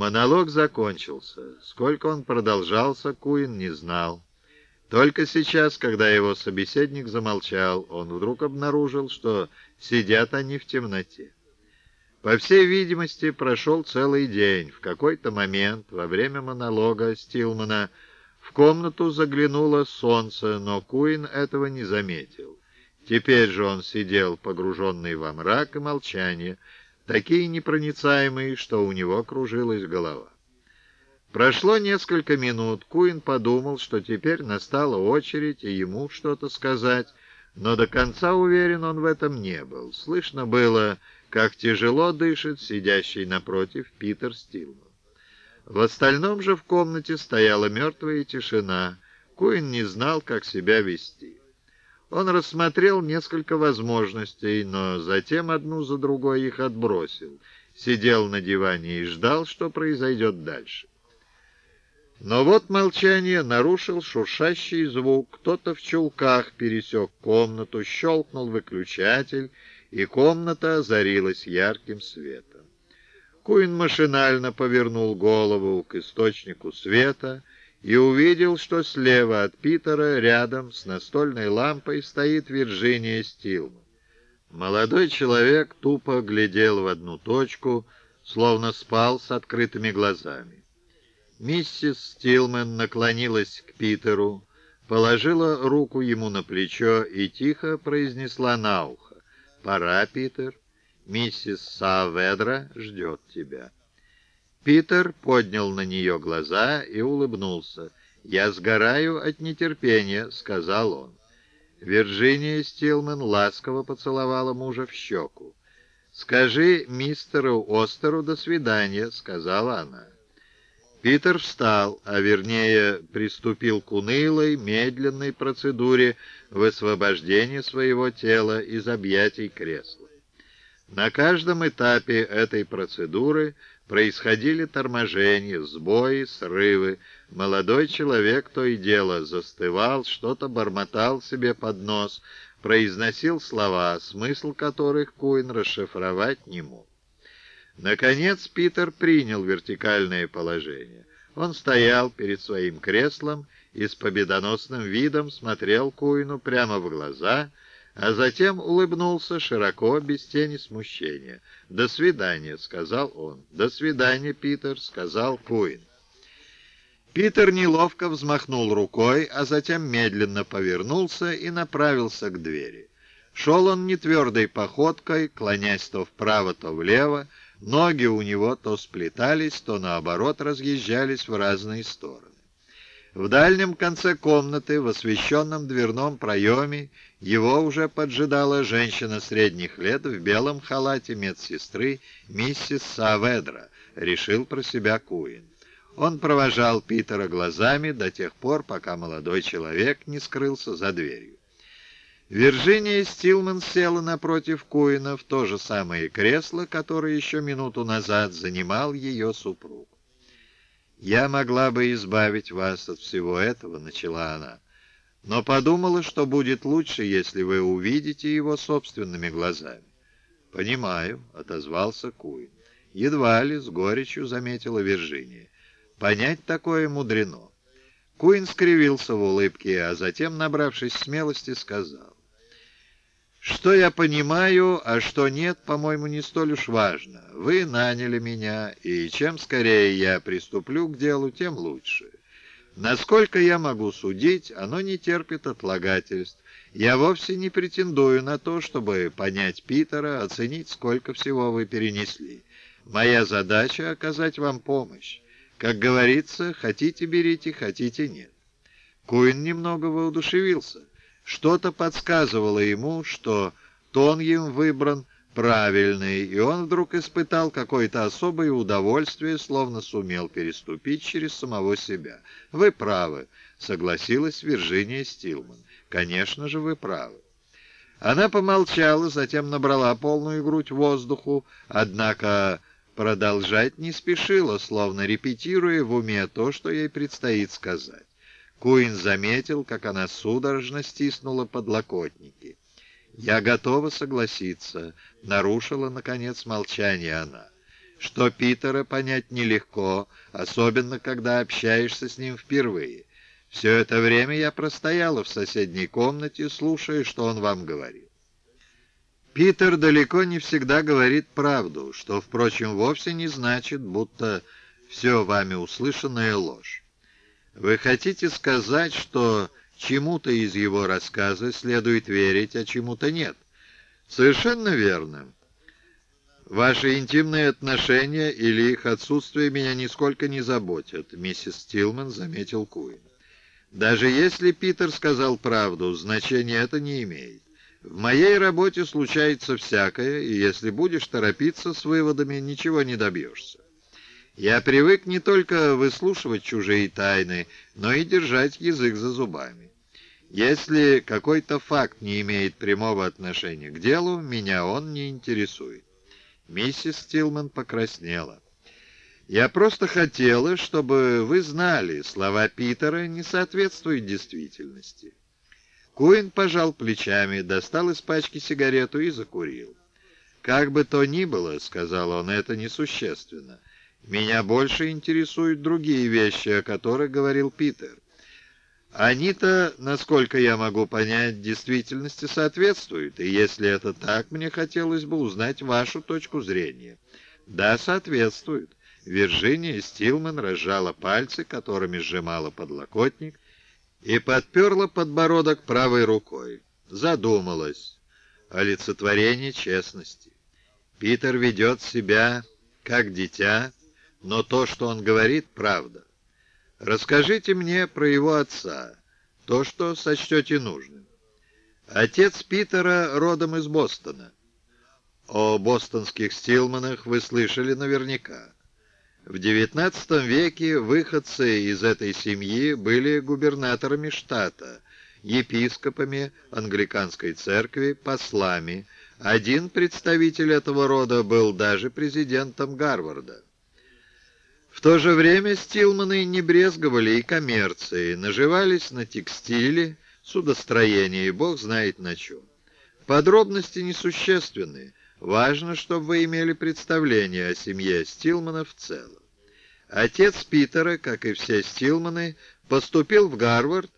Монолог закончился. Сколько он продолжался, Куин не знал. Только сейчас, когда его собеседник замолчал, он вдруг обнаружил, что сидят они в темноте. По всей видимости, прошел целый день. В какой-то момент, во время монолога Стилмана, в комнату заглянуло солнце, но Куин этого не заметил. Теперь же он сидел, погруженный во мрак и молчание, такие непроницаемые, что у него кружилась голова. Прошло несколько минут, Куин подумал, что теперь настала очередь и ему что-то сказать, но до конца уверен он в этом не был. Слышно было, как тяжело дышит сидящий напротив Питер Стилман. В остальном же в комнате стояла мертвая тишина. Куин не знал, как себя вести. Он рассмотрел несколько возможностей, но затем одну за другой их отбросил. Сидел на диване и ждал, что произойдет дальше. Но вот молчание нарушил шуршащий звук. Кто-то в чулках пересек комнату, щелкнул выключатель, и комната озарилась ярким светом. Куин машинально повернул голову к источнику света увидел, что слева от Питера рядом с настольной лампой стоит Вирджиния Стилман. Молодой человек тупо глядел в одну точку, словно спал с открытыми глазами. Миссис Стилман наклонилась к Питеру, положила руку ему на плечо и тихо произнесла на ухо. «Пора, Питер, миссис Саведра ждет тебя». Питер поднял на нее глаза и улыбнулся. «Я сгораю от нетерпения», — сказал он. Вирджиния Стилман ласково поцеловала мужа в щеку. «Скажи мистеру Остеру до свидания», — сказала она. Питер встал, а вернее приступил к унылой, медленной процедуре высвобождения своего тела из объятий кресла. На каждом этапе этой процедуры происходили торможения, сбои, срывы. Молодой человек то и дело застывал, что-то бормотал себе под нос, произносил слова, смысл которых Куин расшифровать не мог. Наконец Питер принял вертикальное положение. Он стоял перед своим креслом и с победоносным видом смотрел Куину прямо в глаза, а затем улыбнулся широко, без тени смущения. «До свидания», — сказал он. «До свидания, Питер», — сказал Куин. Питер неловко взмахнул рукой, а затем медленно повернулся и направился к двери. Шел он нетвердой походкой, клонясь то вправо, то влево, Ноги у него то сплетались, то наоборот разъезжались в разные стороны. В дальнем конце комнаты, в освещенном дверном проеме, его уже поджидала женщина средних лет в белом халате медсестры миссис Саведра, решил про себя Куин. Он провожал Питера глазами до тех пор, пока молодой человек не скрылся за дверью. Вирджиния Стилман села напротив Куина в то же самое кресло, которое еще минуту назад занимал ее супруг. «Я могла бы избавить вас от всего этого», — начала она, «но подумала, что будет лучше, если вы увидите его собственными глазами». «Понимаю», — отозвался Куин. «Едва ли, с горечью заметила Вирджиния. Понять такое мудрено». Куин скривился в улыбке, а затем, набравшись смелости, сказал. Что я понимаю, а что нет, по-моему, не столь уж важно. Вы наняли меня, и чем скорее я приступлю к делу, тем лучше. Насколько я могу судить, оно не терпит отлагательств. Я вовсе не претендую на то, чтобы понять Питера, оценить, сколько всего вы перенесли. Моя задача — оказать вам помощь. Как говорится, хотите — берите, хотите — нет. Куин немного воодушевился. Что-то подсказывало ему, что тон им выбран правильный, и он вдруг испытал какое-то особое удовольствие, словно сумел переступить через самого себя. «Вы правы», — согласилась Виржиния Стилман. «Конечно же, вы правы». Она помолчала, затем набрала полную грудь воздуху, однако продолжать не спешила, словно репетируя в уме то, что ей предстоит сказать. Куин заметил, как она судорожно стиснула подлокотники. «Я готова согласиться», — нарушила, наконец, молчание она. что Питера понять нелегко, особенно когда общаешься с ним впервые. Все это время я простояла в соседней комнате, слушая, что он вам говорит. Питер далеко не всегда говорит правду, что, впрочем, вовсе не значит, будто все вами услышанное ложь. Вы хотите сказать, что чему-то из его рассказа следует верить, а чему-то нет? Совершенно верно. Ваши интимные отношения или их отсутствие меня нисколько не заботят, миссис Стилман заметил Куин. Даже если Питер сказал правду, значения это не имеет. В моей работе случается всякое, и если будешь торопиться с выводами, ничего не добьешься. Я привык не только выслушивать чужие тайны, но и держать язык за зубами. Если какой-то факт не имеет прямого отношения к делу, меня он не интересует. Миссис Стилман покраснела. «Я просто хотела, чтобы вы знали, слова Питера не соответствуют действительности». Куин пожал плечами, достал из пачки сигарету и закурил. «Как бы то ни было, — сказал он, — это несущественно. Меня больше интересуют другие вещи, о которых говорил Питер. Они-то, насколько я могу понять, действительности соответствуют, и если это так, мне хотелось бы узнать вашу точку зрения. Да, соответствуют. Вирджиния Стилман разжала пальцы, которыми сжимала подлокотник, и подперла подбородок правой рукой. Задумалась. Олицетворение честности. Питер ведет себя как дитя, но то, что он говорит, правда. Расскажите мне про его отца, то, что сочтете нужным. Отец Питера родом из Бостона. О бостонских Стилманах вы слышали наверняка. В XIX веке выходцы из этой семьи были губернаторами штата, епископами англиканской церкви, послами. Один представитель этого рода был даже президентом Гарварда. В то же время Стилманы не брезговали и коммерцией, наживались на текстиле, судостроении, бог знает на чем. Подробности несущественны. Важно, чтобы вы имели представление о семье Стилманов в целом. Отец Питера, как и все Стилманы, поступил в Гарвард,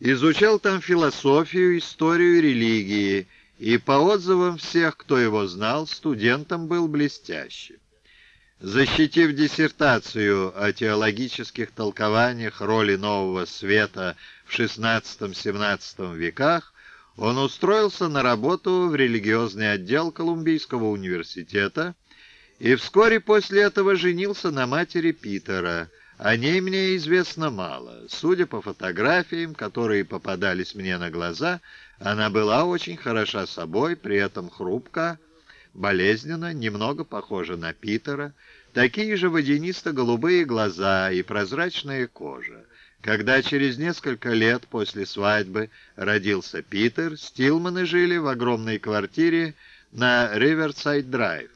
изучал там философию, историю и религии, и по отзывам всех, кто его знал, студентом был блестящим. Защитив диссертацию о теологических толкованиях роли нового света в XVI-XVII веках, он устроился на работу в религиозный отдел Колумбийского университета и вскоре после этого женился на матери Питера. О ней мне известно мало. Судя по фотографиям, которые попадались мне на глаза, она была очень хороша собой, при этом хрупка, болезненно, немного похожа на Питера, такие же водянисто-голубые глаза и прозрачная кожа. Когда через несколько лет после свадьбы родился Питер, Стилманы жили в огромной квартире на Риверсайд-драйв.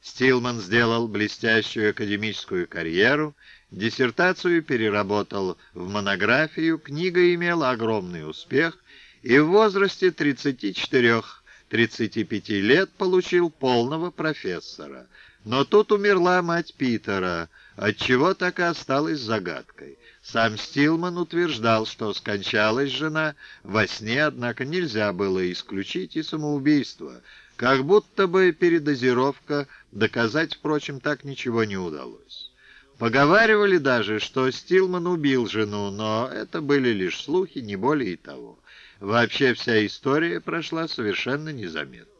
Стилман сделал блестящую академическую карьеру, диссертацию переработал в монографию, книга имела огромный успех и в возрасте 34 35 лет получил полного профессора. Но тут умерла мать Питера, отчего так и осталась загадкой. Сам Стилман утверждал, что скончалась жена во сне, однако нельзя было исключить и самоубийство, как будто бы передозировка, доказать, впрочем, так ничего не удалось. Поговаривали даже, что Стилман убил жену, но это были лишь слухи, не более того. Вообще вся история прошла совершенно незаметно.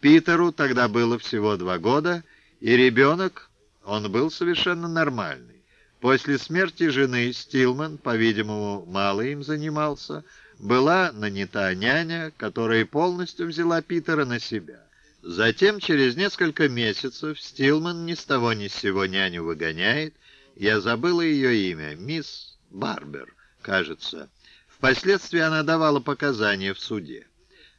Питеру тогда было всего два года, и ребенок, он был совершенно нормальный. После смерти жены Стилман, по-видимому, мало им занимался, была нанята няня, которая полностью взяла Питера на себя. Затем, через несколько месяцев, Стилман ни с того ни с сего няню выгоняет. Я забыла ее имя, мисс Барбер, кажется. Впоследствии она давала показания в суде.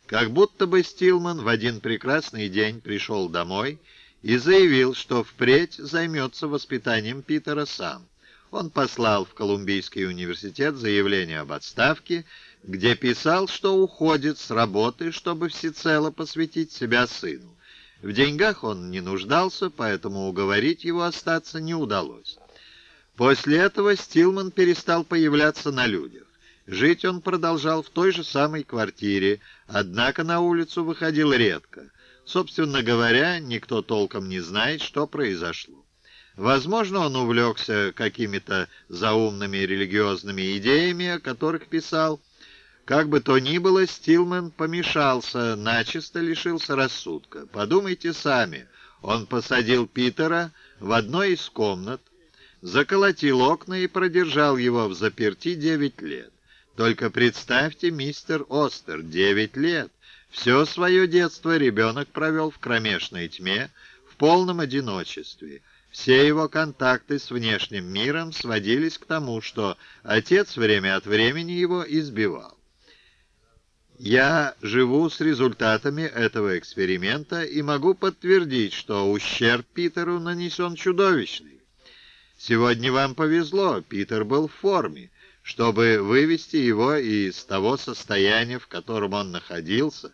Как будто бы Стилман в один прекрасный день пришел домой и заявил, что впредь займется воспитанием Питера сам. Он послал в Колумбийский университет заявление об отставке, где писал, что уходит с работы, чтобы всецело посвятить себя сыну. В деньгах он не нуждался, поэтому уговорить его остаться не удалось. После этого Стилман перестал появляться на людях. Жить он продолжал в той же самой квартире, однако на улицу выходил редко. Собственно говоря, никто толком не знает, что произошло. Возможно, он увлекся какими-то заумными религиозными идеями, о которых писал. Как бы то ни было, Стилман помешался, начисто лишился рассудка. Подумайте сами, он посадил Питера в одной из комнат, заколотил окна и продержал его в заперти девять лет. Только представьте, мистер Остер, девять лет. Все свое детство ребенок провел в кромешной тьме, в полном одиночестве. Все его контакты с внешним миром сводились к тому, что отец время от времени его избивал. Я живу с результатами этого эксперимента и могу подтвердить, что ущерб Питеру нанесен чудовищный. Сегодня вам повезло, Питер был в форме. Чтобы вывести его из того состояния, в котором он находился,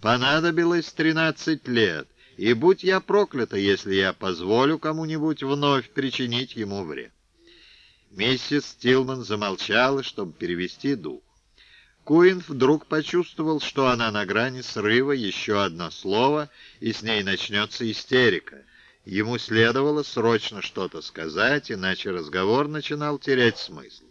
понадобилось 13 лет, и будь я проклята, если я позволю кому-нибудь вновь причинить ему вред. Миссис Стилман замолчала, чтобы перевести дух. Куин вдруг почувствовал, что она на грани срыва, еще одно слово, и с ней начнется истерика. Ему следовало срочно что-то сказать, иначе разговор начинал терять смысл.